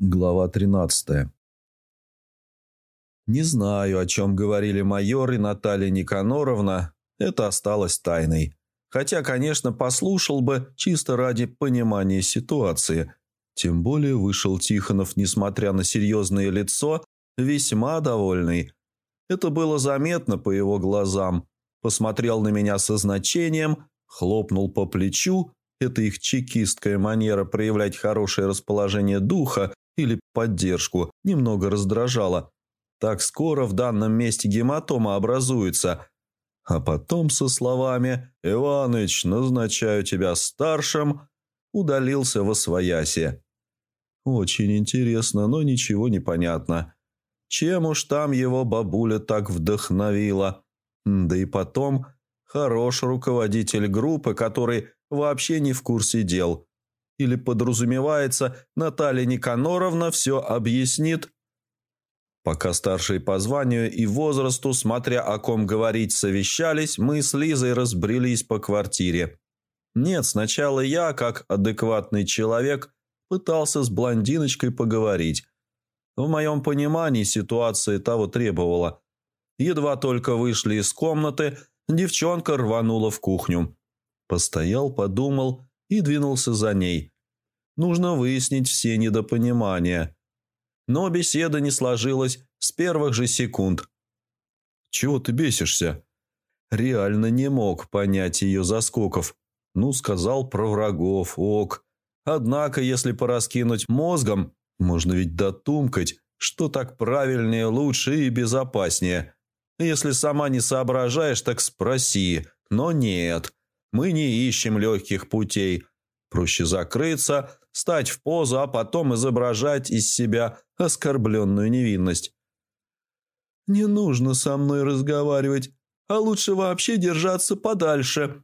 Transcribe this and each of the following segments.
Глава 13. Не знаю, о чем говорили майор и Наталья Никаноровна. Это осталось тайной. Хотя, конечно, послушал бы чисто ради понимания ситуации. Тем более вышел Тихонов, несмотря на серьезное лицо, весьма довольный. Это было заметно по его глазам. Посмотрел на меня со значением, хлопнул по плечу. Это их чекистская манера проявлять хорошее расположение духа или поддержку немного раздражало. Так скоро в данном месте гематома образуется. А потом со словами «Иваныч, назначаю тебя старшим», удалился во своясе. Очень интересно, но ничего не понятно. Чем уж там его бабуля так вдохновила. Да и потом, хорош руководитель группы, который вообще не в курсе дел. Или подразумевается, Наталья Никаноровна все объяснит? Пока старшие по званию и возрасту, смотря о ком говорить, совещались, мы с Лизой разбрелись по квартире. Нет, сначала я, как адекватный человек, пытался с блондиночкой поговорить. В моем понимании ситуация того требовала. Едва только вышли из комнаты, девчонка рванула в кухню. Постоял, подумал и двинулся за ней. Нужно выяснить все недопонимания. Но беседа не сложилась с первых же секунд. «Чего ты бесишься?» Реально не мог понять ее заскоков. Ну, сказал про врагов, ок. Однако, если пораскинуть мозгом, можно ведь дотумкать, что так правильнее, лучше и безопаснее. Если сама не соображаешь, так спроси. Но нет, мы не ищем легких путей. Проще закрыться, стать в позу, а потом изображать из себя оскорбленную невинность. «Не нужно со мной разговаривать, а лучше вообще держаться подальше».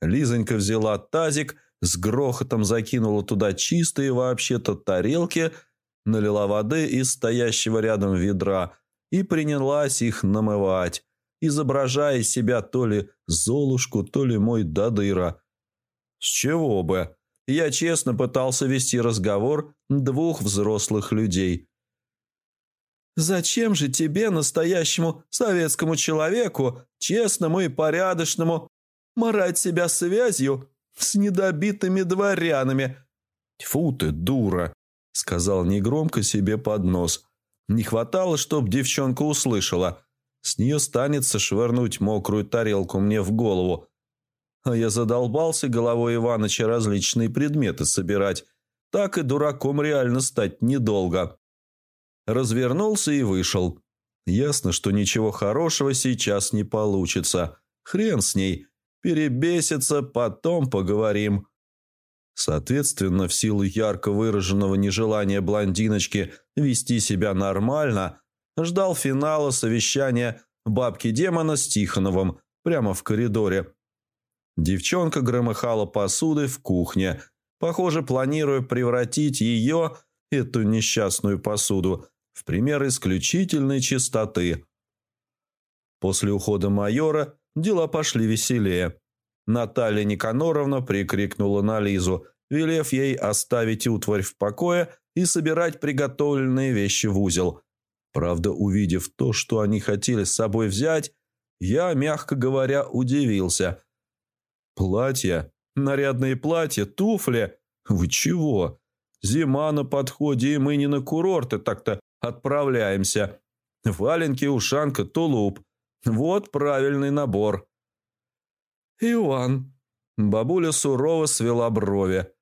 Лизонька взяла тазик, с грохотом закинула туда чистые вообще-то тарелки, налила воды из стоящего рядом ведра и принялась их намывать изображая из себя то ли Золушку, то ли мой Дадыра. С чего бы? Я честно пытался вести разговор двух взрослых людей. «Зачем же тебе, настоящему советскому человеку, честному и порядочному, морать себя связью с недобитыми дворянами?» «Тьфу ты, дура!» — сказал негромко себе под нос. Не хватало, чтоб девчонка услышала. С нее станется швырнуть мокрую тарелку мне в голову. А я задолбался головой Иваныча различные предметы собирать. Так и дураком реально стать недолго. Развернулся и вышел. Ясно, что ничего хорошего сейчас не получится. Хрен с ней. Перебесится, потом поговорим. Соответственно, в силу ярко выраженного нежелания блондиночки вести себя нормально, ждал финала совещания бабки-демона с Тихоновым прямо в коридоре. Девчонка громыхала посудой в кухне, похоже, планируя превратить ее, эту несчастную посуду, в пример исключительной чистоты. После ухода майора дела пошли веселее. Наталья Никаноровна прикрикнула на Лизу, велев ей оставить утварь в покое и собирать приготовленные вещи в узел – Правда, увидев то, что они хотели с собой взять, я, мягко говоря, удивился. Платья, нарядные платья, туфли. Вы чего? Зима на подходе, и мы не на курорты так-то отправляемся. Валенки, ушанка, тулуп. Вот правильный набор. Иван. Бабуля сурово свела брови.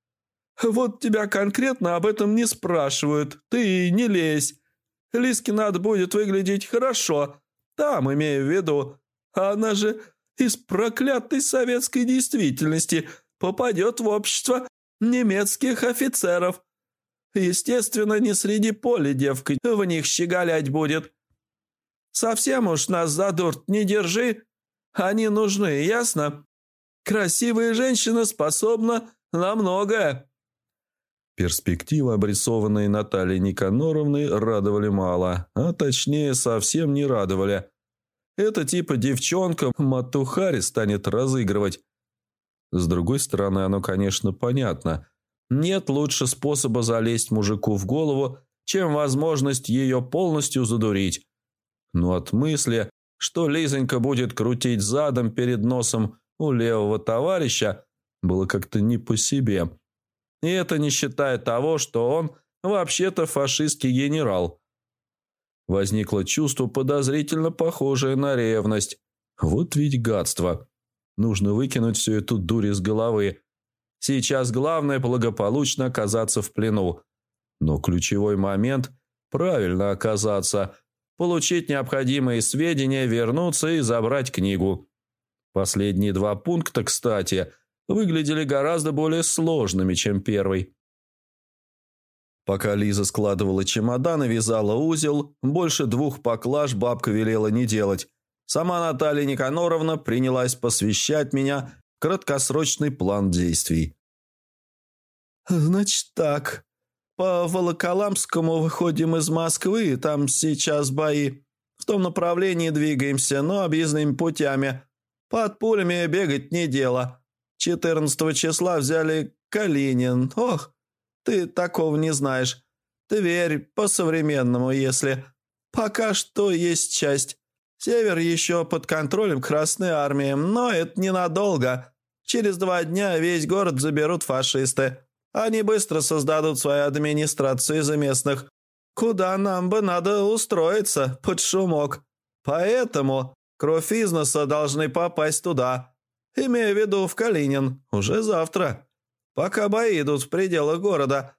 Вот тебя конкретно об этом не спрашивают. Ты не лезь. Лиске надо будет выглядеть хорошо. Там, имею в виду. А она же из проклятой советской действительности попадет в общество немецких офицеров. Естественно, не среди поля девка в них щеголять будет. Совсем уж нас за дурт не держи. Они нужны, ясно? Красивая женщина способна на многое. Перспективы, обрисованные Натальей Никаноровной, радовали мало, а точнее совсем не радовали. Это типа девчонка Матухари станет разыгрывать. С другой стороны, оно, конечно, понятно. Нет лучше способа залезть мужику в голову, чем возможность ее полностью задурить. Но от мысли, что Лизонька будет крутить задом перед носом у левого товарища, было как-то не по себе. И это не считая того, что он вообще-то фашистский генерал. Возникло чувство, подозрительно похожее на ревность. Вот ведь гадство. Нужно выкинуть всю эту дурь из головы. Сейчас главное благополучно оказаться в плену. Но ключевой момент – правильно оказаться, получить необходимые сведения, вернуться и забрать книгу. Последние два пункта, кстати, выглядели гораздо более сложными, чем первый. Пока Лиза складывала чемодан и вязала узел, больше двух поклаж бабка велела не делать. Сама Наталья Никаноровна принялась посвящать меня краткосрочный план действий. «Значит так, по Волоколамскому выходим из Москвы, там сейчас бои. В том направлении двигаемся, но объездными путями. Под пулями бегать не дело. 14 числа взяли Калинин. Ох, ты такого не знаешь. Тверь по-современному, если. Пока что есть часть. Север еще под контролем Красной Армии, но это ненадолго. Через два дня весь город заберут фашисты. Они быстро создадут свою администрацию из местных. Куда нам бы надо устроиться под шумок. Поэтому кровь износа должны попасть туда. Имею в виду в Калинин. Уже завтра. Пока бои идут в пределах города.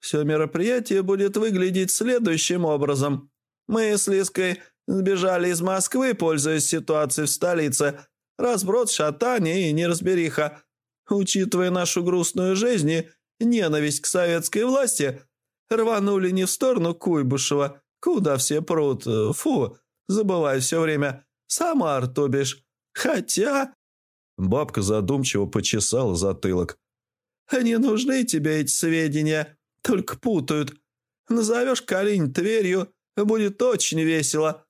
Все мероприятие будет выглядеть следующим образом. Мы с Лиской сбежали из Москвы, пользуясь ситуацией в столице. Разброд, шатание и неразбериха. Учитывая нашу грустную жизнь и ненависть к советской власти, рванули не в сторону Куйбышева, куда все прут, фу, забываю все время, Самар, то бишь. Хотя...» Бабка задумчиво почесала затылок. «Не нужны тебе эти сведения, только путают. Назовешь Калинь Тверью, будет очень весело.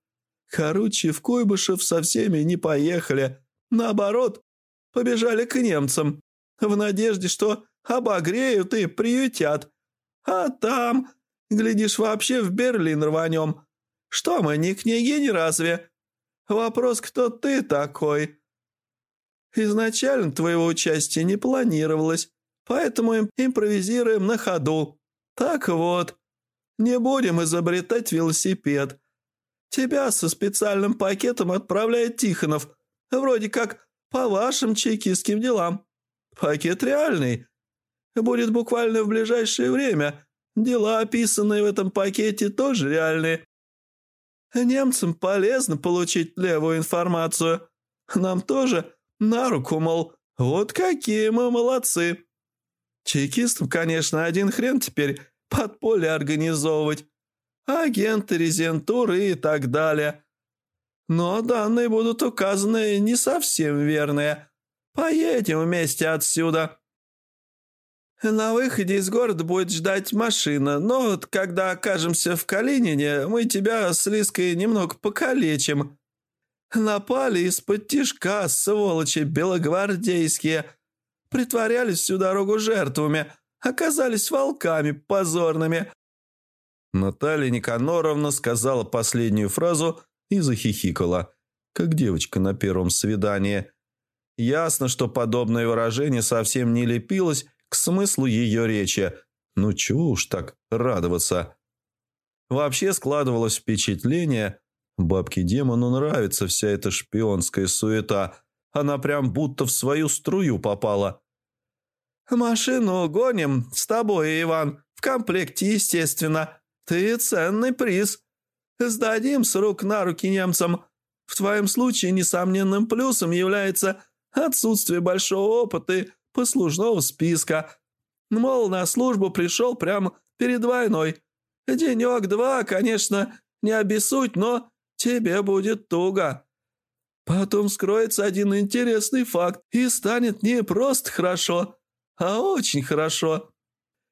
Короче, в Куйбышев со всеми не поехали. Наоборот, побежали к немцам, в надежде, что обогреют и приютят. А там, глядишь, вообще в Берлин рванем. Что мы, не княгини разве? Вопрос, кто ты такой? Изначально твоего участия не планировалось, поэтому импровизируем на ходу. Так вот, не будем изобретать велосипед. Тебя со специальным пакетом отправляет Тихонов, вроде как по вашим чекистским делам. Пакет реальный, будет буквально в ближайшее время. Дела, описанные в этом пакете, тоже реальные. Немцам полезно получить левую информацию. Нам тоже на руку, мол, вот какие мы молодцы. Чекистам, конечно, один хрен теперь подполье организовывать. Агенты, резентуры и так далее. Но данные будут указаны не совсем верные. Поедем вместе отсюда. На выходе из города будет ждать машина, но вот когда окажемся в Калинине, мы тебя с Лиской немного покалечим. Напали из-под тишка, сволочи белогвардейские. Притворялись всю дорогу жертвами, оказались волками позорными». Наталья Никаноровна сказала последнюю фразу и захихикала, как девочка на первом свидании. Ясно, что подобное выражение совсем не лепилось к смыслу ее речи. Ну чего уж так радоваться. Вообще складывалось впечатление, бабке-демону нравится вся эта шпионская суета. Она прям будто в свою струю попала. «Машину гоним с тобой, Иван, в комплекте, естественно. Ты ценный приз. Сдадим с рук на руки немцам. В твоем случае несомненным плюсом является отсутствие большого опыта и послужного списка. Мол, на службу пришел прямо перед войной. Денек-два, конечно, не обессудь, но тебе будет туго. Потом скроется один интересный факт, и станет не просто хорошо, а очень хорошо.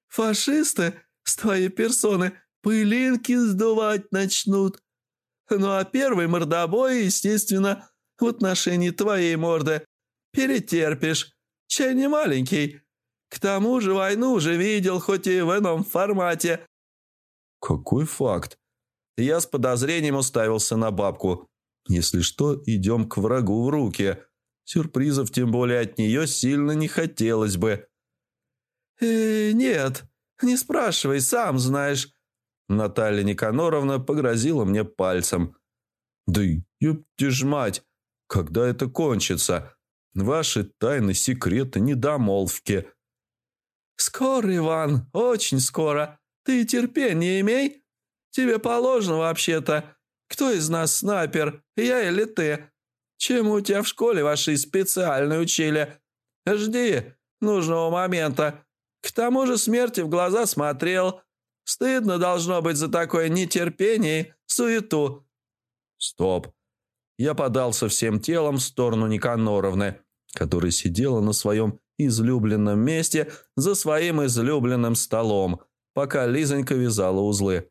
Фашисты с твоей персоны пылинки сдувать начнут. Ну а первый мордобой, естественно, в отношении твоей морды перетерпишь. Чай не маленький. К тому же войну уже видел, хоть и в ином формате». «Какой факт?» Я с подозрением уставился на бабку. «Если что, идем к врагу в руки. Сюрпризов, тем более от нее, сильно не хотелось бы». «Э, «Нет, не спрашивай, сам знаешь». Наталья Никаноровна погрозила мне пальцем. «Да ёпти ж мать, когда это кончится? Ваши тайны, секреты, недомолвки». «Скоро, Иван, очень скоро. Ты терпение имей. Тебе положено вообще-то. Кто из нас снайпер, я или ты? Чему тебя в школе ваши специально учили? Жди нужного момента. К тому же смерти в глаза смотрел. Стыдно должно быть за такое нетерпение и суету». «Стоп». Я подался всем телом в сторону Никаноровны, которая сидела на своем излюбленном месте за своим излюбленным столом, пока Лизонька вязала узлы.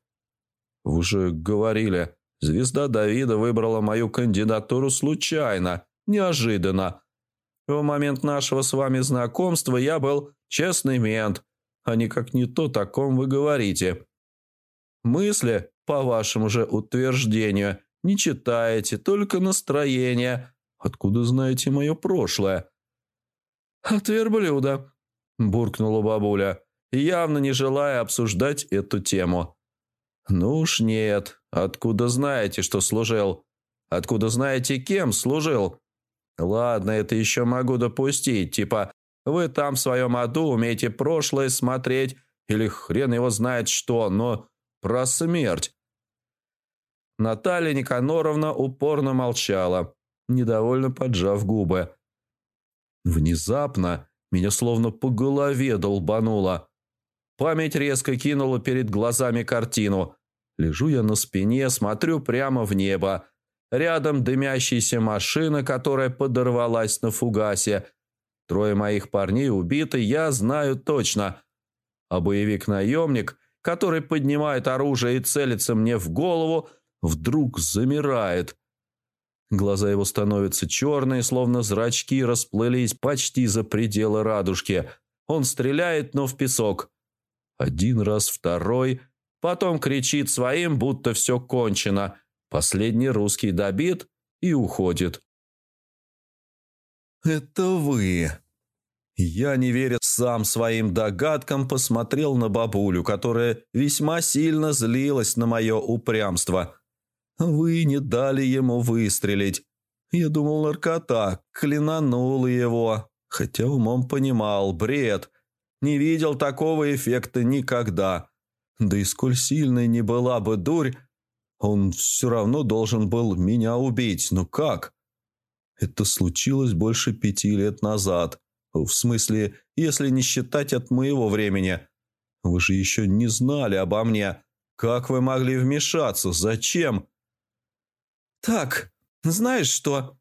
«Вы же говорили, звезда Давида выбрала мою кандидатуру случайно, неожиданно. В момент нашего с вами знакомства я был честный мент, а никак не то, о ком вы говорите. Мысли, по вашему же утверждению, не читаете, только настроение. Откуда знаете мое прошлое?» «От верблюда», – буркнула бабуля, явно не желая обсуждать эту тему. «Ну уж нет. Откуда знаете, что служил? Откуда знаете, кем служил? Ладно, это еще могу допустить. Типа, вы там в своем аду умеете прошлое смотреть или хрен его знает что, но про смерть». Наталья Никаноровна упорно молчала, недовольно поджав губы. Внезапно меня словно по голове долбануло. Память резко кинула перед глазами картину. Лежу я на спине, смотрю прямо в небо. Рядом дымящаяся машина, которая подорвалась на фугасе. Трое моих парней убиты, я знаю точно. А боевик-наемник, который поднимает оружие и целится мне в голову, вдруг замирает – Глаза его становятся черные, словно зрачки расплылись почти за пределы радужки. Он стреляет, но в песок. Один раз, второй. Потом кричит своим, будто все кончено. Последний русский добит и уходит. «Это вы!» Я, не веря сам своим догадкам, посмотрел на бабулю, которая весьма сильно злилась на мое упрямство. Вы не дали ему выстрелить. Я думал, наркота, клинанул его. Хотя умом понимал, бред. Не видел такого эффекта никогда. Да и сколь сильной не была бы дурь, он все равно должен был меня убить. Но как? Это случилось больше пяти лет назад. В смысле, если не считать от моего времени. Вы же еще не знали обо мне. Как вы могли вмешаться? Зачем? «Так, знаешь что?»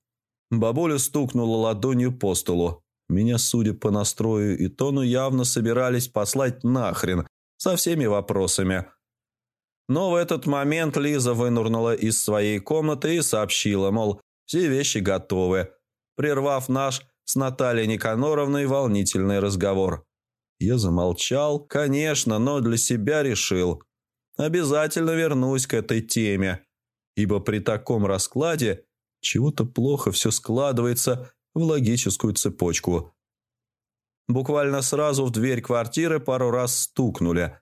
Бабуля стукнула ладонью по столу. Меня, судя по настрою и тону, явно собирались послать нахрен со всеми вопросами. Но в этот момент Лиза вынурнула из своей комнаты и сообщила, мол, все вещи готовы, прервав наш с Натальей Никаноровной волнительный разговор. Я замолчал, конечно, но для себя решил. Обязательно вернусь к этой теме ибо при таком раскладе чего-то плохо все складывается в логическую цепочку. Буквально сразу в дверь квартиры пару раз стукнули,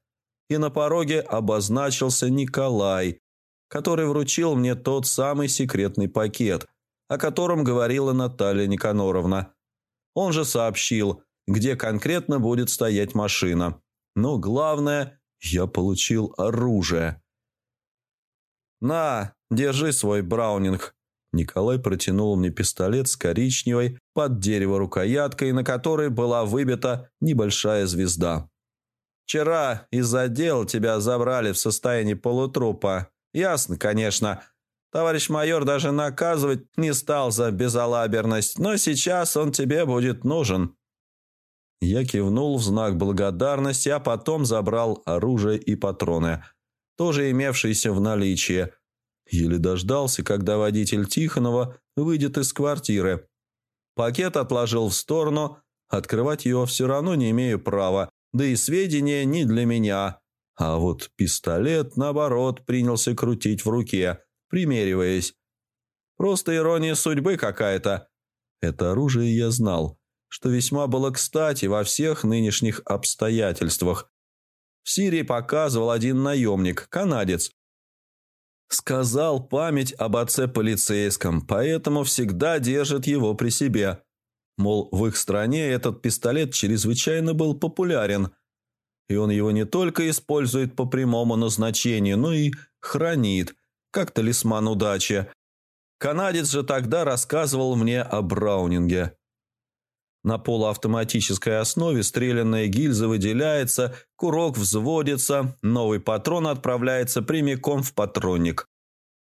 и на пороге обозначился Николай, который вручил мне тот самый секретный пакет, о котором говорила Наталья Никаноровна. Он же сообщил, где конкретно будет стоять машина. Но главное, я получил оружие. «На, Держи свой браунинг». Николай протянул мне пистолет с коричневой под дерево рукояткой, на которой была выбита небольшая звезда. «Вчера из-за дел тебя забрали в состоянии полутрупа. Ясно, конечно. Товарищ майор даже наказывать не стал за безалаберность, но сейчас он тебе будет нужен». Я кивнул в знак благодарности, а потом забрал оружие и патроны, тоже имевшиеся в наличии – Еле дождался, когда водитель Тихонова выйдет из квартиры. Пакет отложил в сторону, Открывать ее все равно не имею права, да и сведения не для меня. А вот пистолет, наоборот, принялся крутить в руке, примериваясь. Просто ирония судьбы какая-то. Это оружие я знал, что весьма было кстати во всех нынешних обстоятельствах. В Сирии показывал один наемник, канадец. Сказал память об отце полицейском, поэтому всегда держит его при себе. Мол, в их стране этот пистолет чрезвычайно был популярен, и он его не только использует по прямому назначению, но и хранит, как талисман удачи. Канадец же тогда рассказывал мне о Браунинге. На полуавтоматической основе стрелянная гильза выделяется, курок взводится, новый патрон отправляется прямиком в патронник.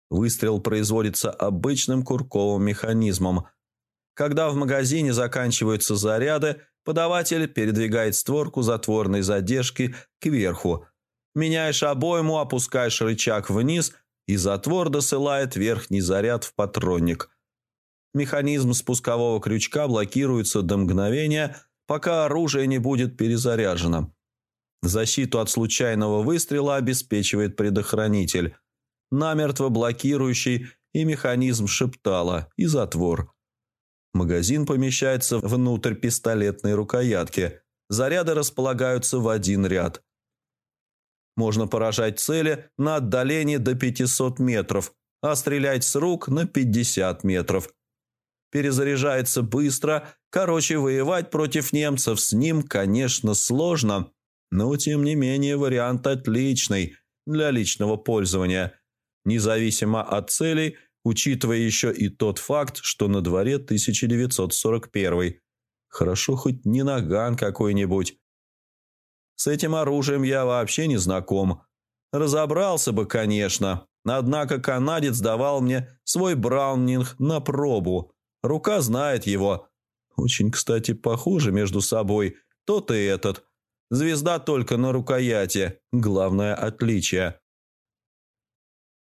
Выстрел производится обычным курковым механизмом – когда в магазине заканчиваются заряды, подаватель передвигает створку затворной задержки кверху. Меняешь обойму, опускаешь рычаг вниз, и затвор досылает верхний заряд в патронник. Механизм спускового крючка блокируется до мгновения, пока оружие не будет перезаряжено. Защиту от случайного выстрела обеспечивает предохранитель, намертво блокирующий и механизм шептала, и затвор. Магазин помещается внутрь пистолетной рукоятки. Заряды располагаются в один ряд. Можно поражать цели на отдалении до 500 метров, а стрелять с рук на 50 метров. Перезаряжается быстро, короче, воевать против немцев с ним, конечно, сложно, но тем не менее вариант отличный для личного пользования. Независимо от целей – учитывая еще и тот факт, что на дворе 1941. Хорошо хоть не наган какой-нибудь. С этим оружием я вообще не знаком. Разобрался бы, конечно, однако канадец давал мне свой браунинг на пробу. Рука знает его. Очень, кстати, похожи между собой тот и этот. Звезда только на рукояти. Главное отличие.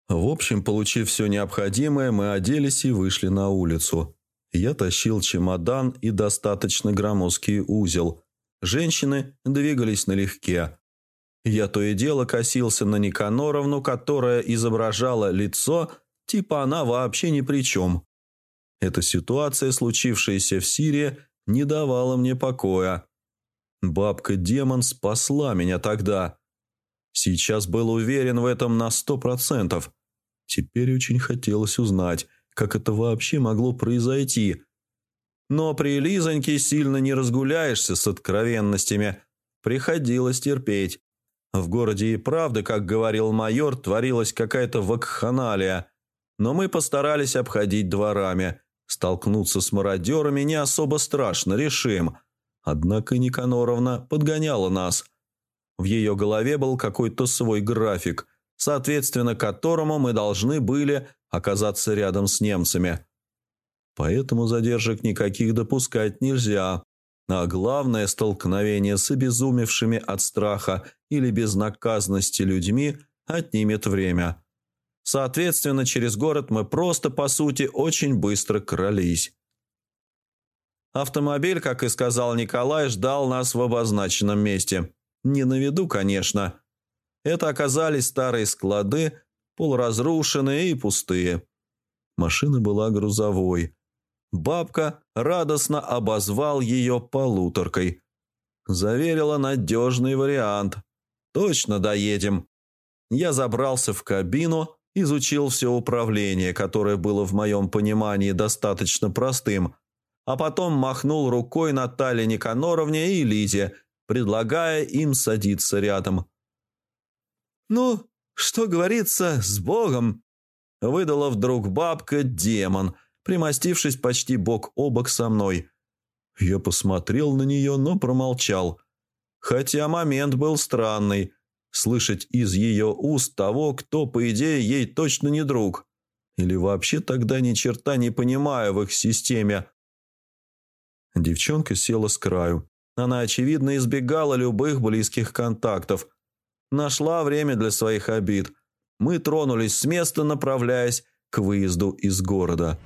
В общем, получив все необходимое, мы оделись и вышли на улицу. Я тащил чемодан и достаточно громоздкий узел. Женщины двигались налегке. Я то и дело косился на Никаноровну, которая изображала лицо, типа она вообще ни при чем. Эта ситуация, случившаяся в Сирии, не давала мне покоя. Бабка-демон спасла меня тогда. Сейчас был уверен в этом на сто процентов. Теперь очень хотелось узнать, как это вообще могло произойти. Но при Лизоньке сильно не разгуляешься с откровенностями. Приходилось терпеть. В городе и правда, как говорил майор, творилась какая-то вакханалия. Но мы постарались обходить дворами. Столкнуться с мародерами не особо страшно, решим. Однако Никаноровна подгоняла нас – в ее голове был какой-то свой график, соответственно которому мы должны были оказаться рядом с немцами. Поэтому задержек никаких допускать нельзя. А главное, столкновение с обезумевшими от страха или безнаказанности людьми отнимет время. Соответственно, через город мы просто, по сути, очень быстро крались. Автомобиль, как и сказал Николай, ждал нас в обозначенном месте. Не на виду, конечно. Это оказались старые склады, полуразрушенные и пустые. Машина была грузовой. Бабка радостно обозвал ее полуторкой. Заверила надежный вариант. «Точно доедем». Я забрался в кабину, изучил все управление, которое было в моем понимании достаточно простым, а потом махнул рукой Наталье Никаноровне и Лизе, предлагая им садиться рядом. «Ну, что говорится, с Богом!» Выдала вдруг бабка-демон, примостившись почти бок о бок со мной. Я посмотрел на нее, но промолчал. Хотя момент был странный. Слышать из ее уст того, кто, по идее, ей точно не друг. Или вообще тогда ни черта не понимаю в их системе. Девчонка села с краю. Она, очевидно, избегала любых близких контактов. Нашла время для своих обид. Мы тронулись с места, направляясь к выезду из города.